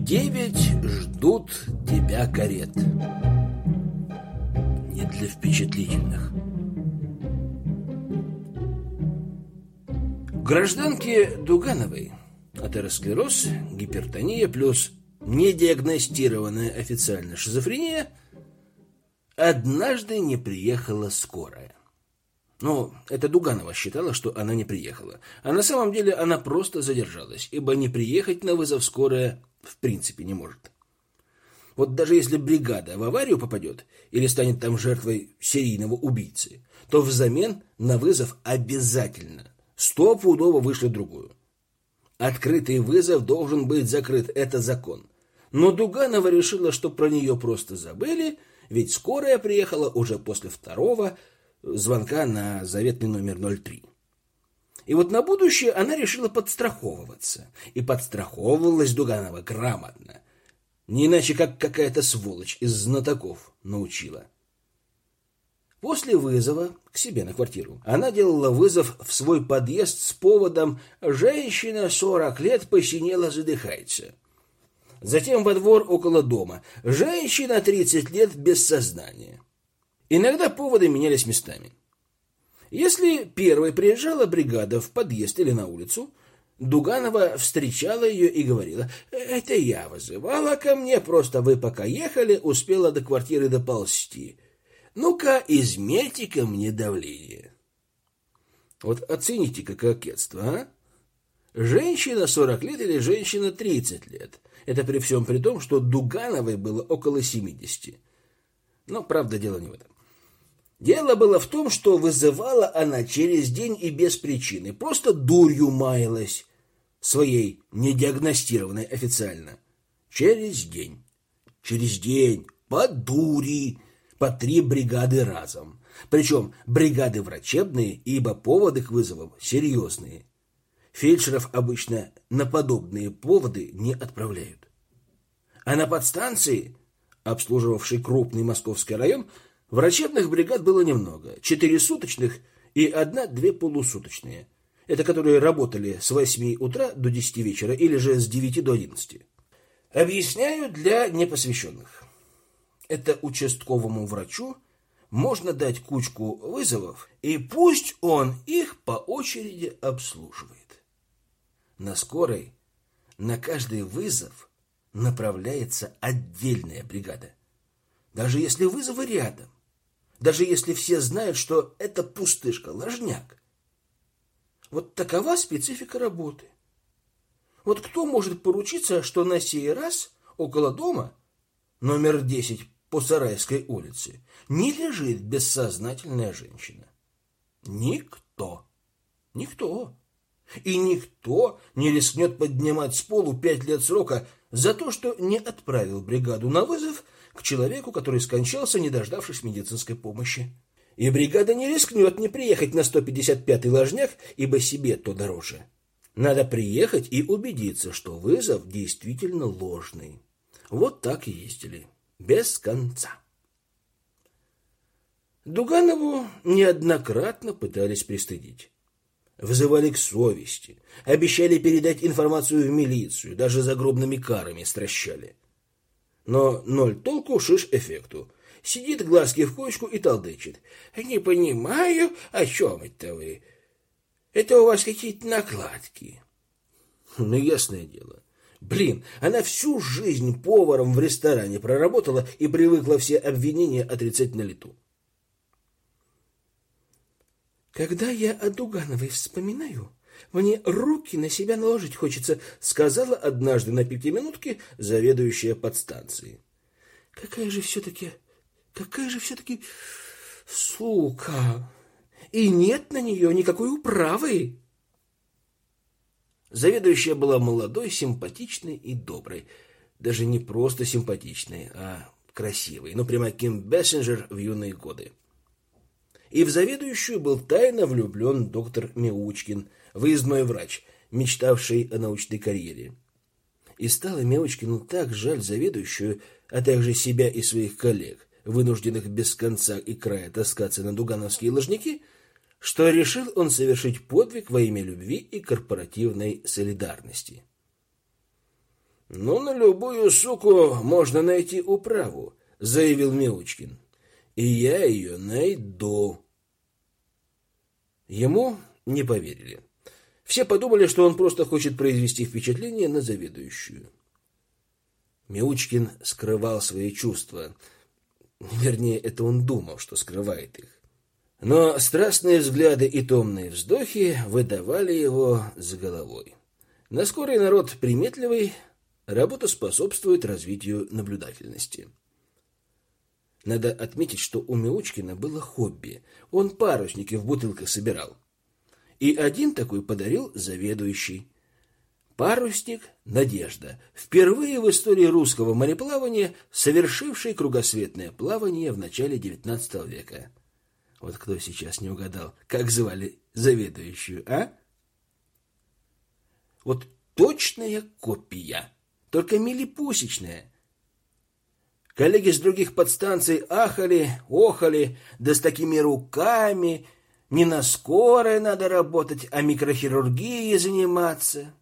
Девять ждут тебя карет. Не для впечатлительных. Гражданке Дугановой атеросклероз, гипертония плюс недиагностированная официально шизофрения однажды не приехала скорая. Ну, это Дуганова считала, что она не приехала. А на самом деле она просто задержалась, ибо не приехать на вызов скорая в принципе не может. Вот даже если бригада в аварию попадет или станет там жертвой серийного убийцы, то взамен на вызов обязательно стопудово вышлют другую. Открытый вызов должен быть закрыт, это закон. Но Дуганова решила, что про нее просто забыли, ведь скорая приехала уже после второго звонка на заветный номер 03. И вот на будущее она решила подстраховываться. И подстраховывалась Дуганова грамотно. Не иначе, как какая-то сволочь из знатоков научила. После вызова к себе на квартиру она делала вызов в свой подъезд с поводом «Женщина 40 лет посинела, задыхается». Затем во двор около дома «Женщина 30 лет без сознания». Иногда поводы менялись местами. Если первой приезжала бригада в подъезд или на улицу, Дуганова встречала ее и говорила, «Это я вызывала ко мне, просто вы пока ехали, успела до квартиры доползти. Ну-ка, измерьте ко мне давление». Вот оцените, как кокетство, а? Женщина 40 лет или женщина 30 лет? Это при всем при том, что Дугановой было около 70. Но, правда, дело не в этом. Дело было в том, что вызывала она через день и без причины, просто дурью маялась, своей недиагностированной официально. Через день. Через день. По дури. По три бригады разом. Причем бригады врачебные, ибо поводы к вызовам серьезные. Фельдшеров обычно на подобные поводы не отправляют. А на подстанции, обслуживавшей крупный московский район, Врачебных бригад было немного. Четыре суточных и одна-две полусуточные. Это которые работали с 8 утра до 10 вечера или же с 9 до 11. Объясняю для непосвященных. Это участковому врачу можно дать кучку вызовов, и пусть он их по очереди обслуживает. На скорой на каждый вызов направляется отдельная бригада. Даже если вызовы рядом даже если все знают, что это пустышка, ложняк. Вот такова специфика работы. Вот кто может поручиться, что на сей раз около дома, номер 10 по Сарайской улице, не лежит бессознательная женщина? Никто. Никто. И никто не рискнет поднимать с полу пять лет срока за то, что не отправил бригаду на вызов к человеку, который скончался, не дождавшись медицинской помощи. И бригада не рискнет не приехать на 155-й ложняк, ибо себе то дороже. Надо приехать и убедиться, что вызов действительно ложный. Вот так и ездили. Без конца. Дуганову неоднократно пытались пристыдить. Вызывали к совести, обещали передать информацию в милицию, даже загробными карами стращали. Но ноль толку, шиш эффекту. Сидит глазки в кучку и толдычит. Не понимаю, о чем это вы. Это у вас какие-то накладки. Ну, ясное дело. Блин, она всю жизнь поваром в ресторане проработала и привыкла все обвинения отрицать на лету. Когда я о Дугановой вспоминаю, мне руки на себя наложить хочется, сказала однажды на пятиминутке заведующая подстанцией. Какая же все-таки, какая же все-таки сука! И нет на нее никакой управы. Заведующая была молодой, симпатичной и доброй. Даже не просто симпатичной, а красивой. Ну, прямо Ким Бессенджер в юные годы. И в заведующую был тайно влюблен доктор Меучкин – выездной врач, мечтавший о научной карьере. И стало Мелочкину так жаль заведующую, а также себя и своих коллег, вынужденных без конца и края таскаться на дугановские ложники, что решил он совершить подвиг во имя любви и корпоративной солидарности. Ну, на любую суку можно найти управу, заявил Мяучкин. И я ее найду. Ему не поверили. Все подумали, что он просто хочет произвести впечатление на заведующую. Мяучкин скрывал свои чувства. Вернее, это он думал, что скрывает их. Но страстные взгляды и томные вздохи выдавали его с головой. На скорый народ приметливый, работа способствует развитию наблюдательности. Надо отметить, что у Мяучкина было хобби. Он парусники в бутылках собирал. И один такой подарил заведующий. Парусник «Надежда», впервые в истории русского мореплавания, совершивший кругосветное плавание в начале XIX века. Вот кто сейчас не угадал, как звали заведующую, а? Вот точная копия, только милипусечная. Коллеги с других подстанций ахали, охали, да с такими руками. Не на скорой надо работать, а микрохирургией заниматься.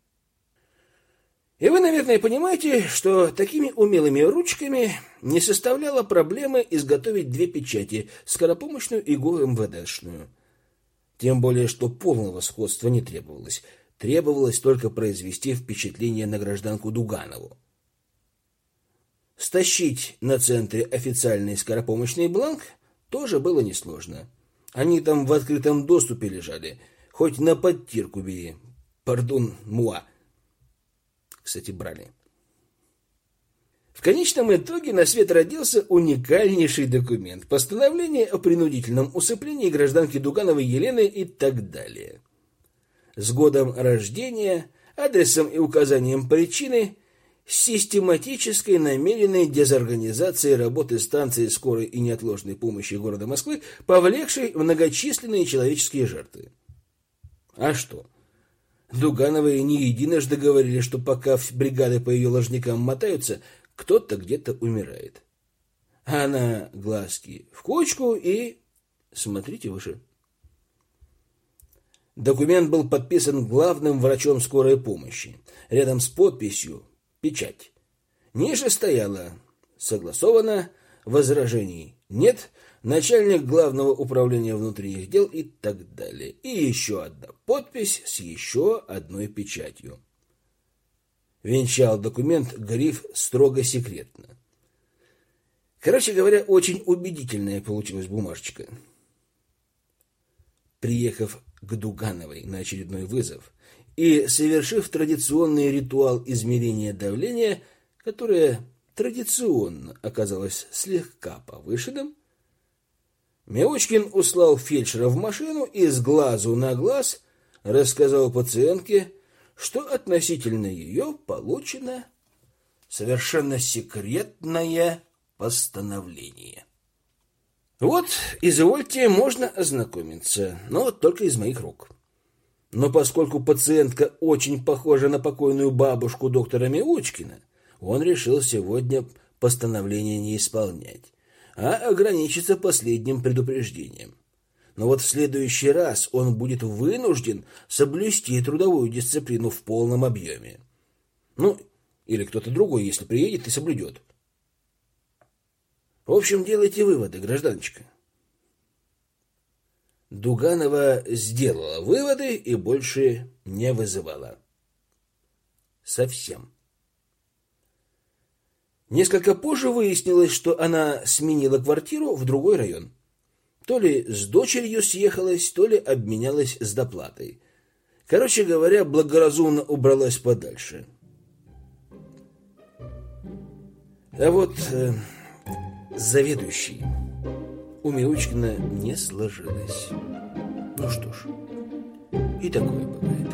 И вы, наверное, понимаете, что такими умелыми ручками не составляло проблемы изготовить две печати, скоропомощную и ГУМВДшную. Тем более, что полного сходства не требовалось. Требовалось только произвести впечатление на гражданку Дуганову. Стащить на центре официальный скоропомощный бланк тоже было несложно. Они там в открытом доступе лежали, хоть на подтирку бери. Пардон, муа кстати, брали. В конечном итоге на свет родился уникальнейший документ – постановление о принудительном усыплении гражданки Дугановой Елены и так далее. С годом рождения, адресом и указанием причины систематической намеренной дезорганизации работы станции скорой и неотложной помощи города Москвы, повлекшей многочисленные человеческие жертвы. А что? – Дугановы не единожды говорили, что пока бригады по ее ложникам мотаются, кто-то где-то умирает. Она глазки в кучку и... Смотрите выше. Документ был подписан главным врачом скорой помощи. Рядом с подписью «Печать». Ниже стояло «Согласовано», «Возражений нет», начальник главного управления внутренних дел и так далее. И еще одна подпись с еще одной печатью. Венчал документ гриф «Строго секретно». Короче говоря, очень убедительная получилась бумажечка. Приехав к Дугановой на очередной вызов и совершив традиционный ритуал измерения давления, которое традиционно оказалось слегка повышенным, Мяучкин услал фельдшера в машину и с глазу на глаз рассказал пациентке, что относительно ее получено совершенно секретное постановление. Вот, извольте, можно ознакомиться, но вот только из моих рук. Но поскольку пациентка очень похожа на покойную бабушку доктора Мяучкина, он решил сегодня постановление не исполнять а ограничиться последним предупреждением. Но вот в следующий раз он будет вынужден соблюсти трудовую дисциплину в полном объеме. Ну, или кто-то другой, если приедет и соблюдет. В общем, делайте выводы, гражданочка. Дуганова сделала выводы и больше не вызывала. Совсем. Несколько позже выяснилось, что она сменила квартиру в другой район. То ли с дочерью съехалась, то ли обменялась с доплатой. Короче говоря, благоразумно убралась подальше. А вот э, заведующий у Миучкина не сложилось. Ну что ж, и такое бывает.